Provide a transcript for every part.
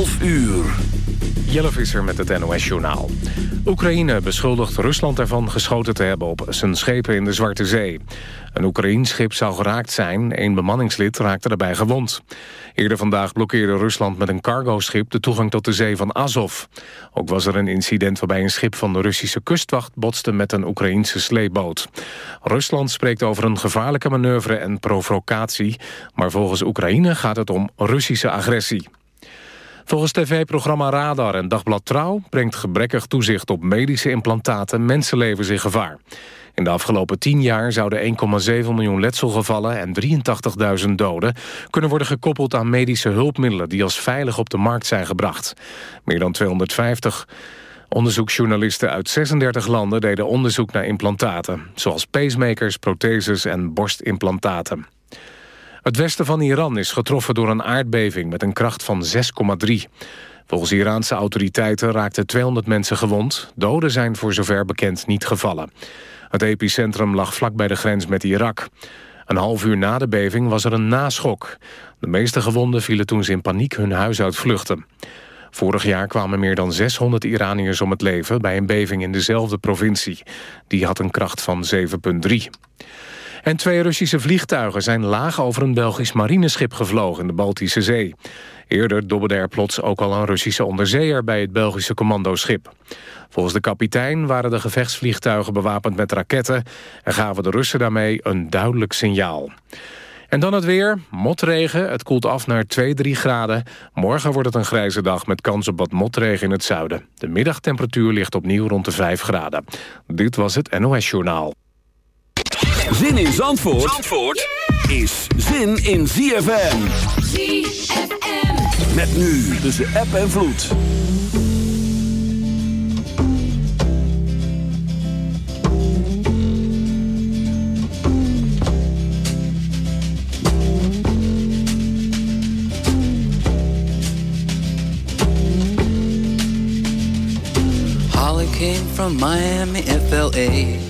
12 uur. Jelle Visser met het NOS-journaal. Oekraïne beschuldigt Rusland ervan geschoten te hebben op zijn schepen in de Zwarte Zee. Een Oekraïns schip zou geraakt zijn, een bemanningslid raakte daarbij gewond. Eerder vandaag blokkeerde Rusland met een cargoschip de toegang tot de zee van Azov. Ook was er een incident waarbij een schip van de Russische kustwacht botste met een Oekraïnse sleepboot. Rusland spreekt over een gevaarlijke manoeuvre en provocatie, maar volgens Oekraïne gaat het om Russische agressie. Volgens tv-programma Radar en Dagblad Trouw... brengt gebrekkig toezicht op medische implantaten mensenlevens in gevaar. In de afgelopen tien jaar zouden 1,7 miljoen letselgevallen... en 83.000 doden kunnen worden gekoppeld aan medische hulpmiddelen... die als veilig op de markt zijn gebracht. Meer dan 250 onderzoeksjournalisten uit 36 landen... deden onderzoek naar implantaten, zoals pacemakers, protheses en borstimplantaten. Het westen van Iran is getroffen door een aardbeving met een kracht van 6,3. Volgens Iraanse autoriteiten raakten 200 mensen gewond. Doden zijn voor zover bekend niet gevallen. Het epicentrum lag vlak bij de grens met Irak. Een half uur na de beving was er een naschok. De meeste gewonden vielen toen ze in paniek hun huis uit vluchten. Vorig jaar kwamen meer dan 600 Iraniërs om het leven... bij een beving in dezelfde provincie. Die had een kracht van 7,3. En twee Russische vliegtuigen zijn laag over een Belgisch marineschip gevlogen in de Baltische Zee. Eerder dobberde er plots ook al een Russische onderzeeër bij het Belgische commandoschip. Volgens de kapitein waren de gevechtsvliegtuigen bewapend met raketten... en gaven de Russen daarmee een duidelijk signaal. En dan het weer. Motregen. Het koelt af naar 2, 3 graden. Morgen wordt het een grijze dag met kans op wat motregen in het zuiden. De middagtemperatuur ligt opnieuw rond de 5 graden. Dit was het NOS Journaal. Zin in Zandvoort, Zandvoort is zin in ZFM. ZFM. Met nu tussen app en vloed. Holly came from Miami, FLA.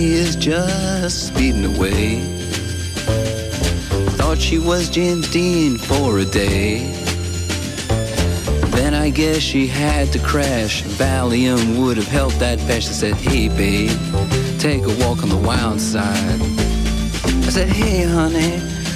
Jackie is just speeding away. Thought she was James Dean for a day. Then I guess she had to crash. Valium would have helped that patch. I said, hey babe, take a walk on the wild side. I said, hey honey,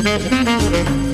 Thank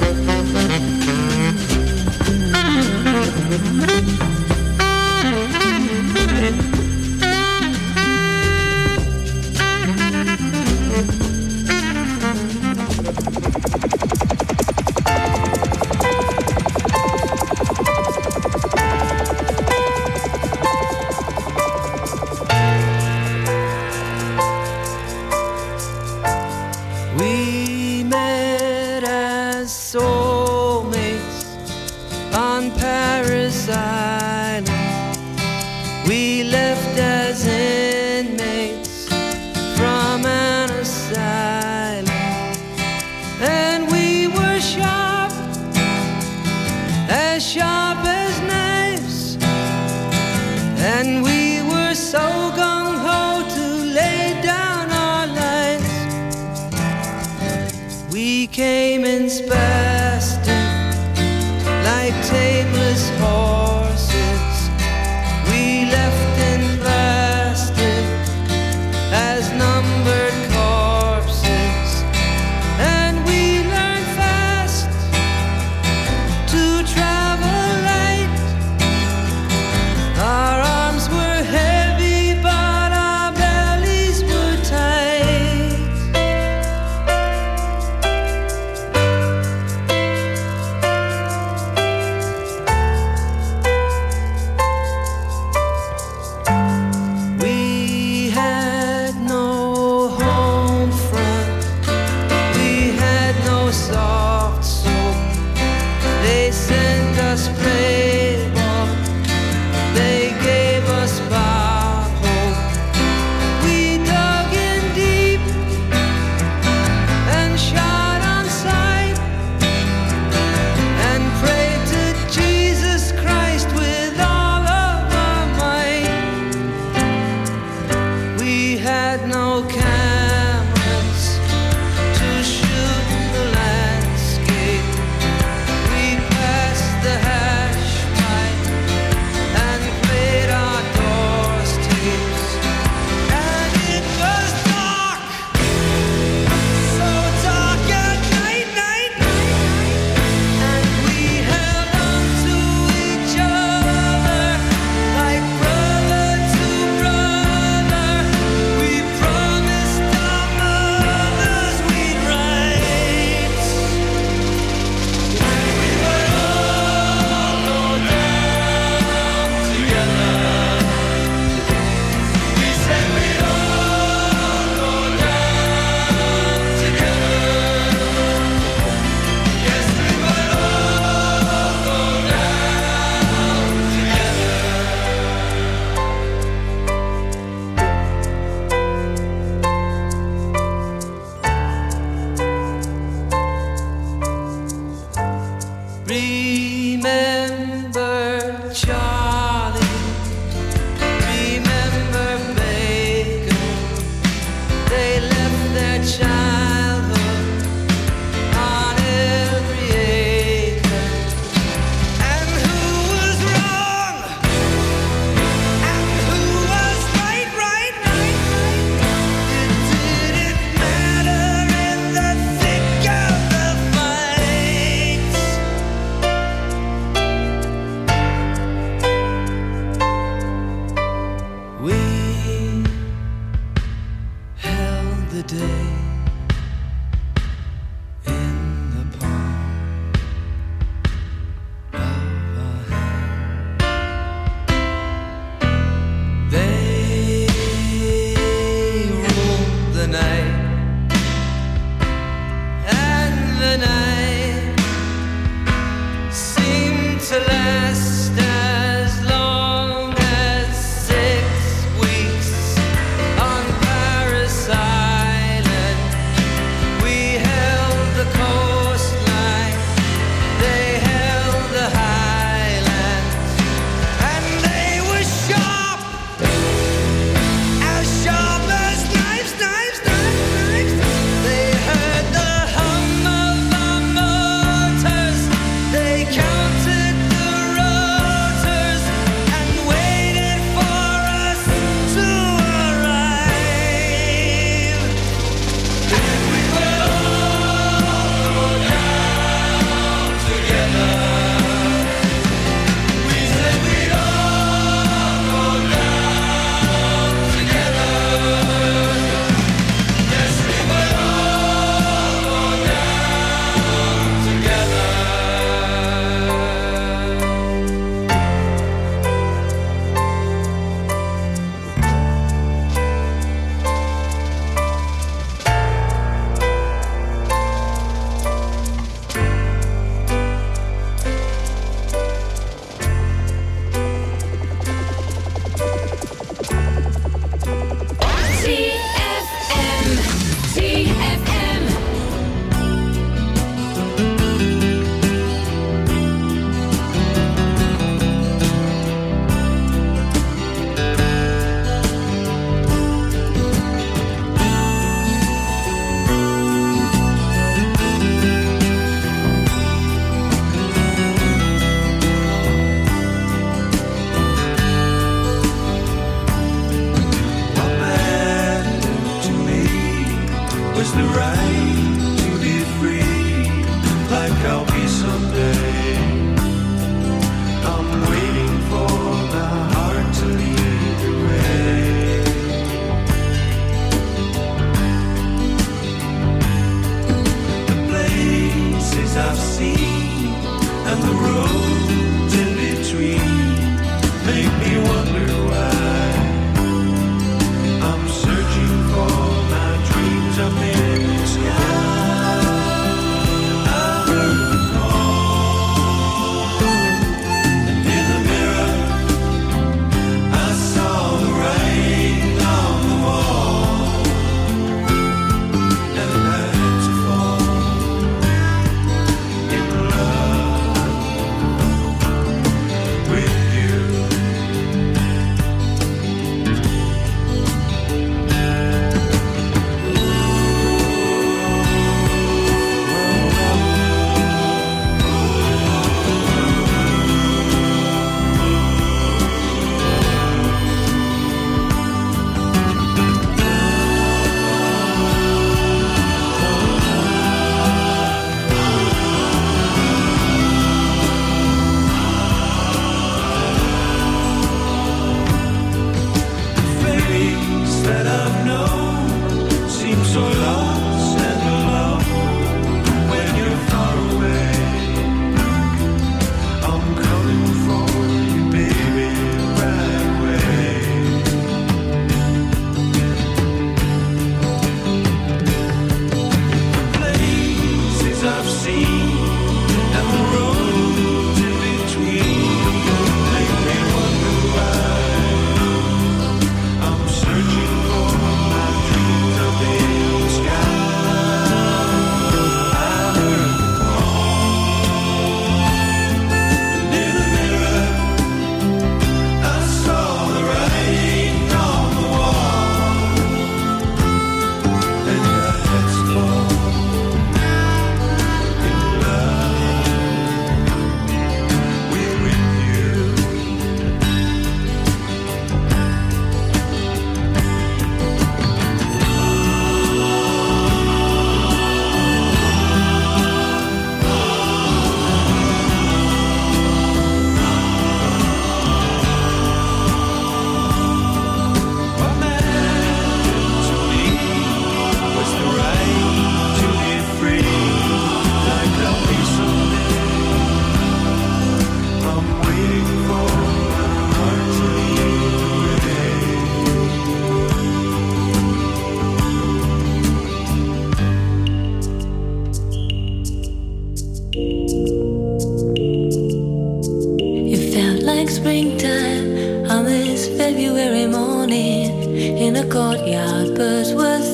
all the way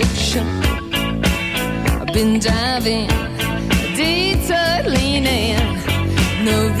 Been driving, detour leaning, no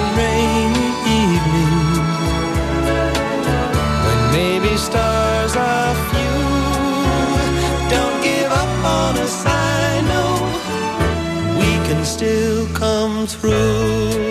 babe.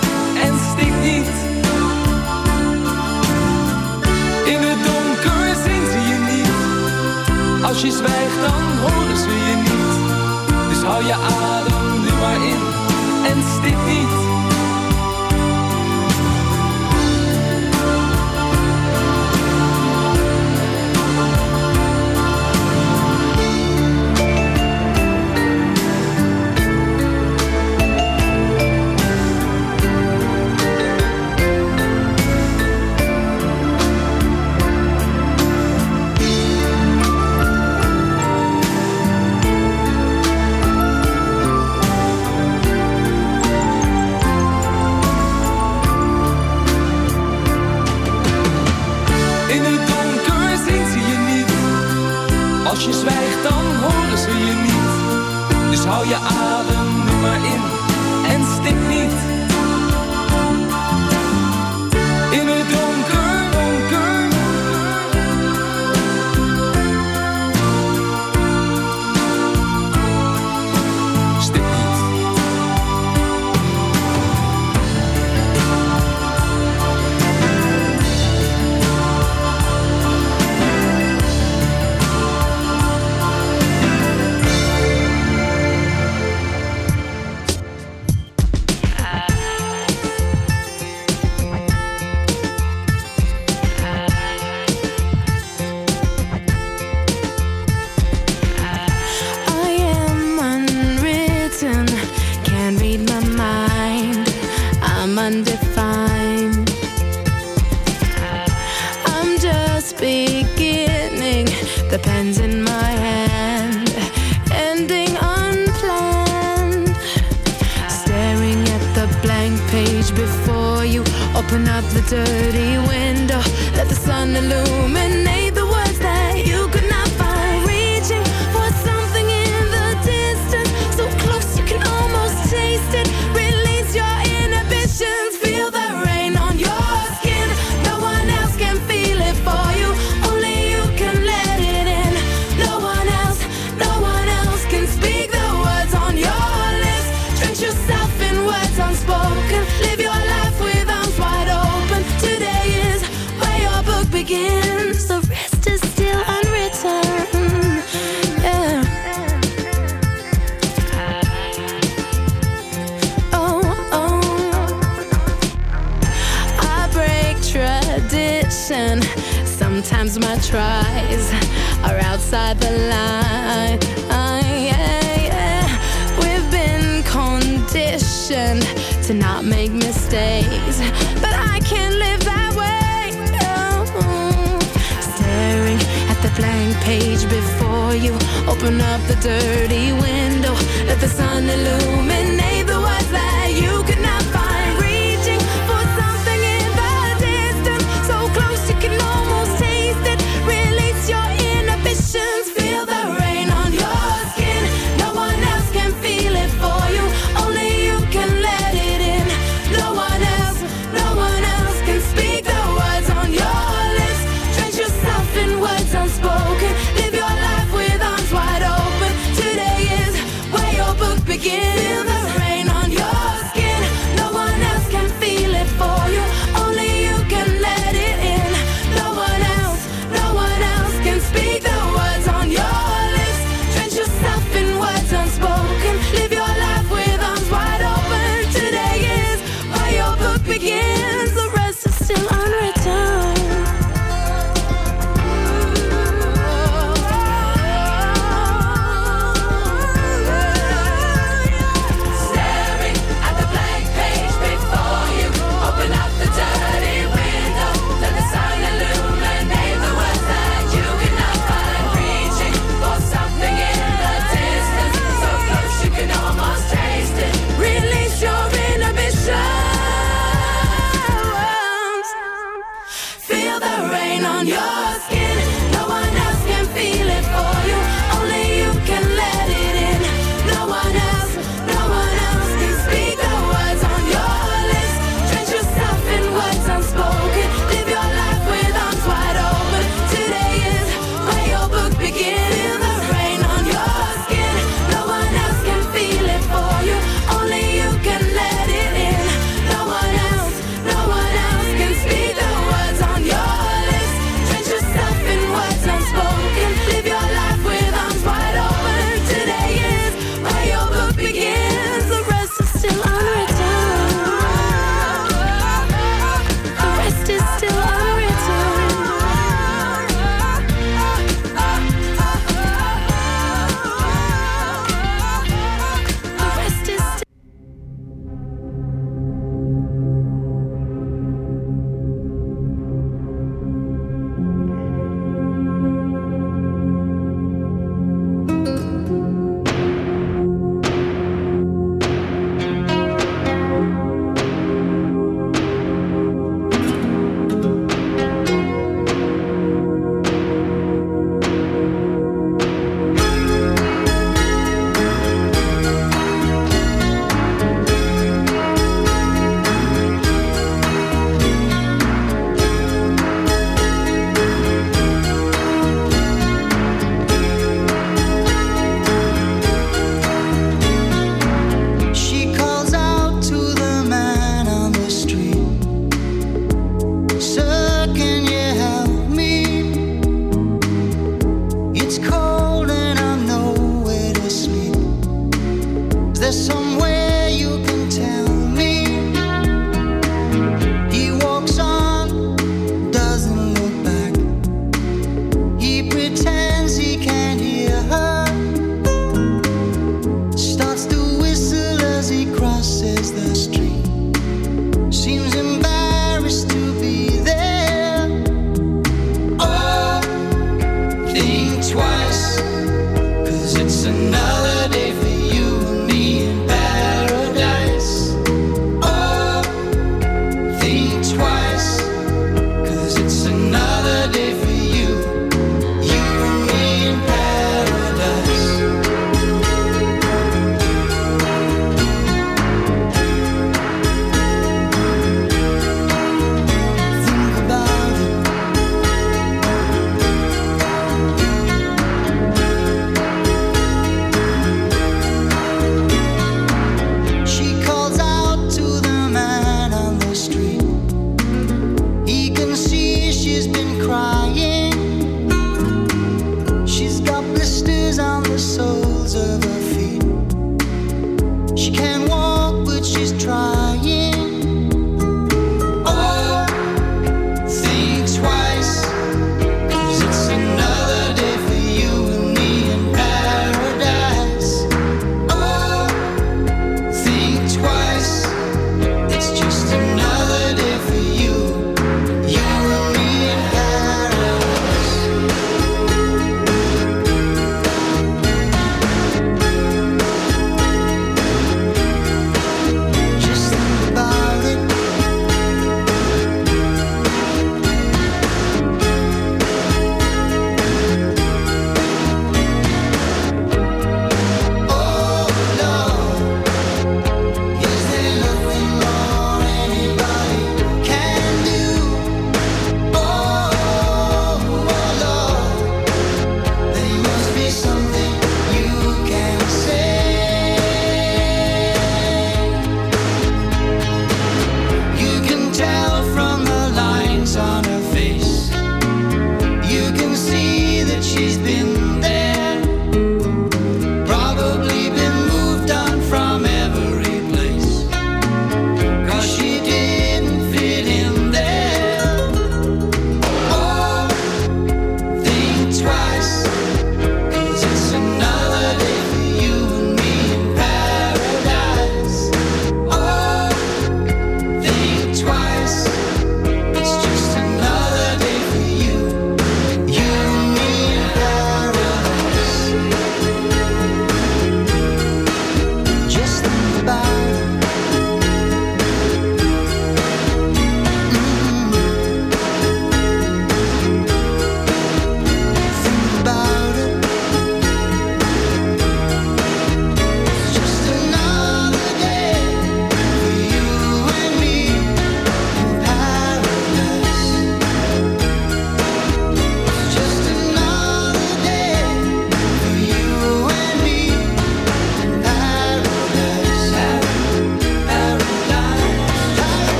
in het donker zien ze je niet. Als je zwijgt, dan horen ze je niet. Dus hou je adem nu maar in en stik niet.